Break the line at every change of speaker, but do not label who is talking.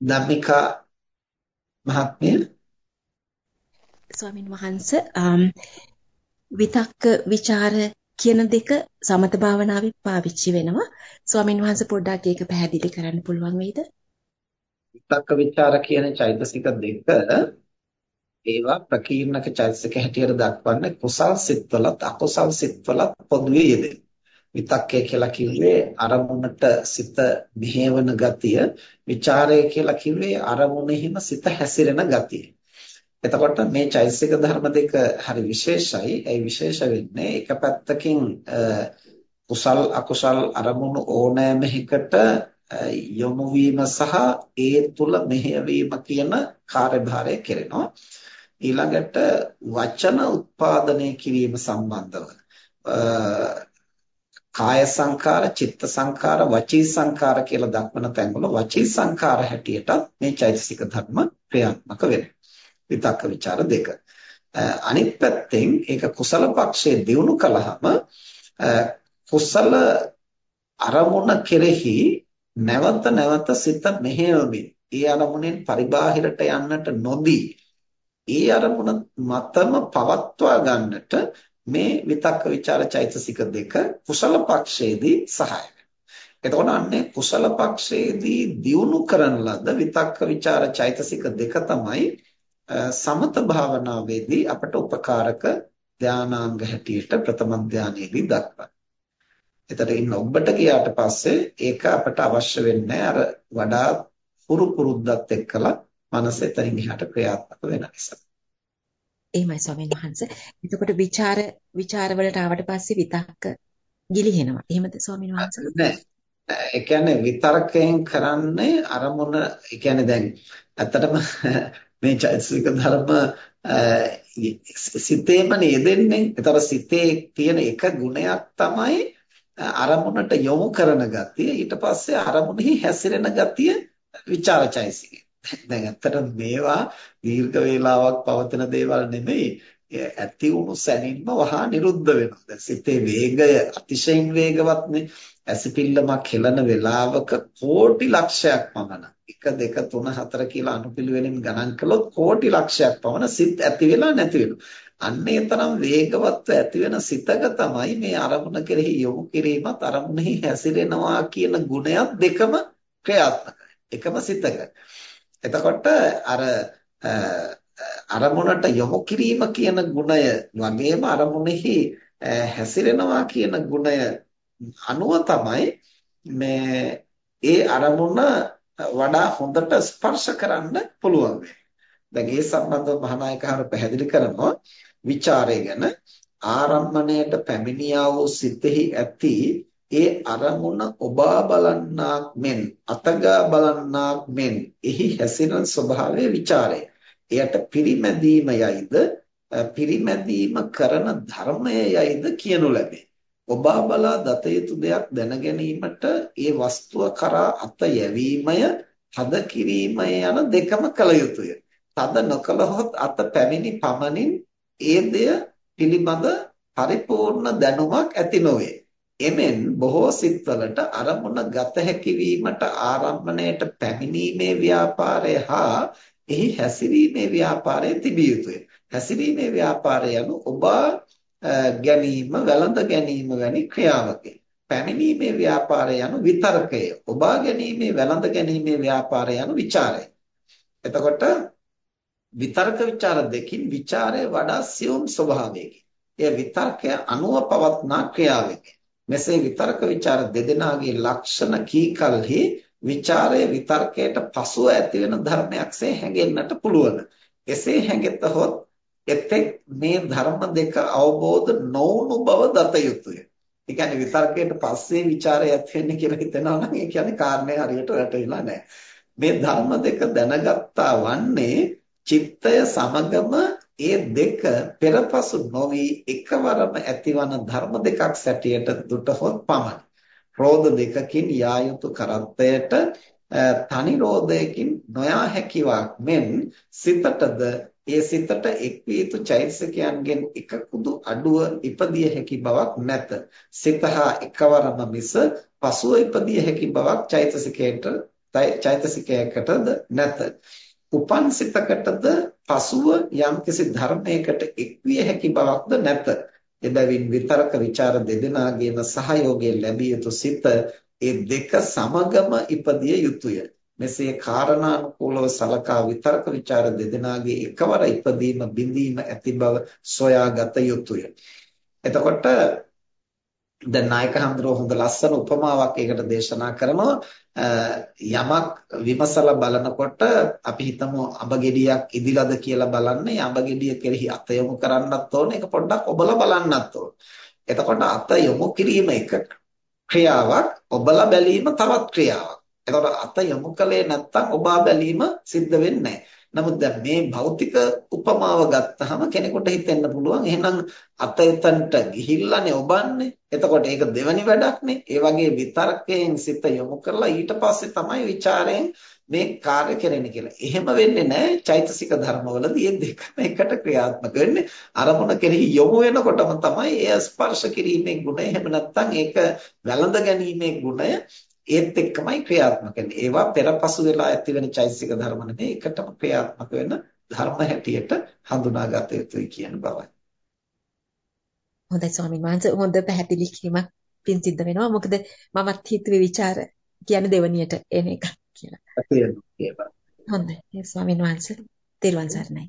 ධම්මිකා මහත්මිය.
ස්වාමින් වහන්ස විතක්ක ਵਿਚාර කියන දෙක සමත භාවනාවේ පාවිච්චි වෙනවා. ස්වාමින් වහන්ස පොඩ්ඩක් ඒක පැහැදිලි කරන්න පුළුවන් වෙයිද?
විතක්ක ਵਿਚාර කියන චෛතසික දෙක ඒවා ප්‍රකීර්ණක චෛතසික හැටියට දක්වන්නේ කුසල් සිත්වලත් අකුසල් සිත්වලත් පොදුවේ යෙදෙන විතක්කය කියලා කිව්වේ අරමුණට සිත මෙහෙවන ගතිය, ਵਿਚාරය කියලා කිව්වේ අරමුණෙහිම සිත හැසිරෙන ගතිය. එතකොට මේ චෛතසික ධර්ම දෙක හරි විශේෂයි. ඒ විශේෂ වෙන්නේ එක පැත්තකින් කුසල් අකුසල් අරමුණු ඕනෑම එකකට යොමු වීම සහ ඒ තුල මෙහෙයවීම කියන කාර්යභාරය කෙරෙනවා. ඊළඟට වචන උත්පාදනය කිරීම සම්බන්ධව කාය සංකාර, චිත්ත සංකාර, වචී සංකාර කියලා දක්වන තැන්වල වචී සංකාර හැටියට මේ චෛතසික ධර්ම ක්‍රියාත්මක වෙනවා. විතක්ක ਵਿਚාර දෙක. අනිත් පැත්තෙන් ඒක කුසල පක්ෂයේ දියුණු කළාම කුසල අරමුණ කෙරෙහි නැවත නැවත සිත මෙහෙයවමින් ඒ අරමුණෙන් පරිබාහිරට යන්නට නොදී ඒ අරමුණ මතම පවත්වා ගන්නට මේ විතක්ක ਵਿਚාර චෛතසික දෙක කුසල පක්ෂයේදී සහාය එතකොට අන්නේ කුසල පක්ෂයේදී දියුණු කරන ලද විතක්ක ਵਿਚාර චෛතසික දෙක තමයි සමත භාවනාවේදී අපට උපකාරක ධානාංග හැටියට ප්‍රථම ධානයේදී දක්වන්නේ. එතකොට ඉන්න ඔබට ගියාට පස්සේ ඒක අපට අවශ්‍ය වෙන්නේ අර වඩා පුරු පුරුද්දත් එක්කලා මනස එතනින් එහාට ක්‍රියාත්මක වෙන නිසා.
එහෙමයි ස්වාමීන් වහන්සේ. එතකොට ਵਿਚාර ਵਿਚාරවලට ආවට පස්සේ විතක්ක ගිලිහෙනවා. එහෙමද ස්වාමීන් වහන්සේ?
නෑ. ඒ කියන්නේ විතරකයෙන් කරන්නේ අරමුණ ඒ කියන්නේ දැන් ඇත්තටම මේ චෛතසික ධර්ම සිතේම නෙදෙන්නේ. ඒතර සිතේ තියෙන එක ගුණයක් තමයි අරමුණට යොමු කරන ගතිය. ඊට පස්සේ අරමුණෙහි හැසිරෙන ගතිය විචාරචෛතසිකය. දැන් ඇත්තට මේවා දීර්ඝ වේලාවක් පවතින දේවල් නෙමෙයි. ඇති වුණු සැනින්ම වහා නිරුද්ධ වෙනවා. දැන් සිතේ වේගය අතිශයින් වේගවත්නේ. ඇසිපිල්ලමක් හෙලන වෙලාවක කෝටි ලක්ෂයක් පමණ 1 2 3 4 කියලා අනුපිළිවෙලින් ගණන් කළොත් කෝටි ලක්ෂයක් පමණ සිත් ඇති වෙලා නැති වෙනවා. අන්නේ තරම් වේගවත්ව ඇති වෙන සිතක තමයි මේ අරමුණ කෙරෙහි යොමු කිරීමත් අරමුණෙහි හැසිරෙනවා කියන ගුණයක් දෙකම ක්‍රියාත්මකයි. එකම සිතක. එතකොට අර අරමුණට යොමු කිරීම කියන ගුණය වගේම අරමුණෙහි හැසිරෙනවා කියන ගුණය අනුව තමයි මේ ඒ අරමුණ වඩා හොඳට ස්පර්ශ කරන්න පුළුවන් වෙන්නේ. දැන් ඒ සම්බන්ධව මහානායකහරු පැහැදිලි කරනවා ਵਿਚාරය ගැන ආරම්මණයට පැමිණියා වූ සිතෙහි ඇති ඒ අරමුණ ඔබා බලන්නාක් මෙන් අතගා බලන්නාක් මෙන් එහි හැසිරෙන ස්වභාවය ਵਿਚාරය. එයට පිරිමැදීම යයිද පිරිමැදීම කරන ධර්මය යයිද කියනු ලැබේ. ඔබා බලා දත යුතු දෙයක් දැන ගැනීමට ඒ වස්තුව කරා අත යැවීමය හද කිරීමය යන දෙකම කළ යුතුය. තද නොකලහොත් අත පැමිණි පමණින් ඒ දෙය පිළිබඳ පරිපූර්ණ දැනුමක් ඇති නොවේ. එමෙන් බොහෝ සිත්වලට අරමුණ ගත හැකි වීමට ආරම්භණයට පැමිණීමේ ව්‍යාපාරය හා එහි හැසිරීමේ ව්‍යාපාරය තිබිය යුතුය. හැසිරීමේ ව්‍යාපාරය යනු ඔබ ගැනීම, වැළඳ ගැනීම වැනි ක්‍රියාවකි. පැමිණීමේ ව්‍යාපාරය යනු විතරකය. ඔබා ගැනීමේ වැළඳ ගැනීමේ ව්‍යාපාරය යනු ਵਿਚාරය. එතකොට විතරක ਵਿਚාර දෙකින් ਵਿਚාරය වඩා සියුම් ස්වභාවයකි. එය විතර්කය අනුව පවත්නා ක්‍රියාවකි. මෙසේ විතර්ක ਵਿਚාර දෙදෙනාගේ ලක්ෂණ කීකල්හි ਵਿਚාරය විතර්කයට පසුව ඇති වෙන ධර්මයක්සේ හැඟෙන්නට පුළුවන්. එසේ හැඟෙතොත් එතෙක් මේ ධර්ම දෙක අවබෝධ නොවුණු බව දත යුතුය. ඒ කියන්නේ විතර්කයට පස්සේ ਵਿਚාරය ඇති වෙන්නේ කියලා හිතනවා නම් ඒ කියන්නේ කාරණේ හරියට වැටහිලා නැහැ. මේ ධර්ම දෙක දැනගත්තා වන්නේ චිත්තය සමගම ඒ දෙක පෙරපසු නොවි එකවරම ඇතිවන ධර්ම දෙකක් සැටියට දුටහොත් පමණි. රෝධ දෙකකින් යා යුතු කරත්තයට තනි රෝධයකින් නොයා හැකිවක් මෙන් සිතටද ඒ සිතට එක්විය යුතු චෛතසිකයන්ගෙන් එකකුදු අඩුව ඉපදිය හැකි බවක් නැත. සිත හා එකවරම මිස පසුව ඉපදිය හැකි බවක් චෛතසිකයට චෛතසිකයකටද නැත. උපන් සිතකටද පසුව යම්කිසි ධර්මයකට එක්විය හැකි බවක්ද නැත. එබැවින් විතරක ਵਿਚාර දෙදෙනාගේම සහයෝගය ලැබිය යුතු සිත ඒ දෙක සමගම ඉපදිය යුතුය. මෙසේ කාරණානුකූලව සලකා විතරක ਵਿਚාර දෙදෙනාගේ එකවර ඉපදීම බිඳීම ඇති බව සොයාගත යුතුය. එතකොට දැන් නායක හඳුරෝ හොඳ ලස්සන උපමාවක් ඒකට දේශනා කරනවා. යමක් විමසලා බලනකොට අපි හිතමු අඹ ගෙඩියක් ඉදිලාද කියලා බලන්නේ. අඹ ගෙඩිය කෙරෙහි අත යොමු කරන්නත් ඕනේ. ඒක පොඩ්ඩක් ඔබලා බලන්නත් ඕනේ. එතකොට අත යොමු කිරීම එක ක්‍රියාවක්. ඔබලා බැලීම තවත් ක්‍රියාවක්. එතකොට අත යොමු කළේ නැත්නම් ඔබා බැලීම සිද්ධ වෙන්නේ නමුත් දැන් මේ භෞතික උපමාව ගත්තාම කෙනෙකුට හිතෙන්න පුළුවන් එහෙනම් අත එතනට ගිහිල්ලානේ ඔබන්නේ. එතකොට ඒක දෙවනි වැඩක්නේ. ඒ වගේ විතර්කයෙන් සිත යොමු කරලා ඊට පස්සේ තමයි ਵਿਚාරයෙන් මේ කාර්ය කරන්නේ කියලා. එහෙම වෙන්නේ නැහැ චෛතසික ධර්මවලදී මේ දෙකම එකට ක්‍රියාත්මක වෙන්නේ. අරමුණ කෙරෙහි යොමු වෙනකොටම තමයි එය ස්පර්ශ කිරීමේ ගුණය. එහෙම නැත්නම් ඒක වැළඳ ගැනීමේ ගුණය ඒත් එක්කමයි ක්‍රියාත්මක වෙන්නේ. ඒවා පෙරපසු වෙලා ඇතිවෙන චෛතසික ධර්ම නෙමෙයි එකටම ක්‍රියාත්මක වෙන ධර්ම හැටියට හඳුනාගත යුතුයි කියන බවයි.
හොඳයි ස්වාමීන් වහන්සේ හොඳ පැහැදිලි කිරීමක් පින් සිද්ධ වෙනවා. මොකද මමත් හිතුවේ ਵਿਚාර කියන්නේ දෙවණියට එන එක කියලා. හොඳයි ස්වාමීන් වහන්සේ තෙරුවන් සරණයි.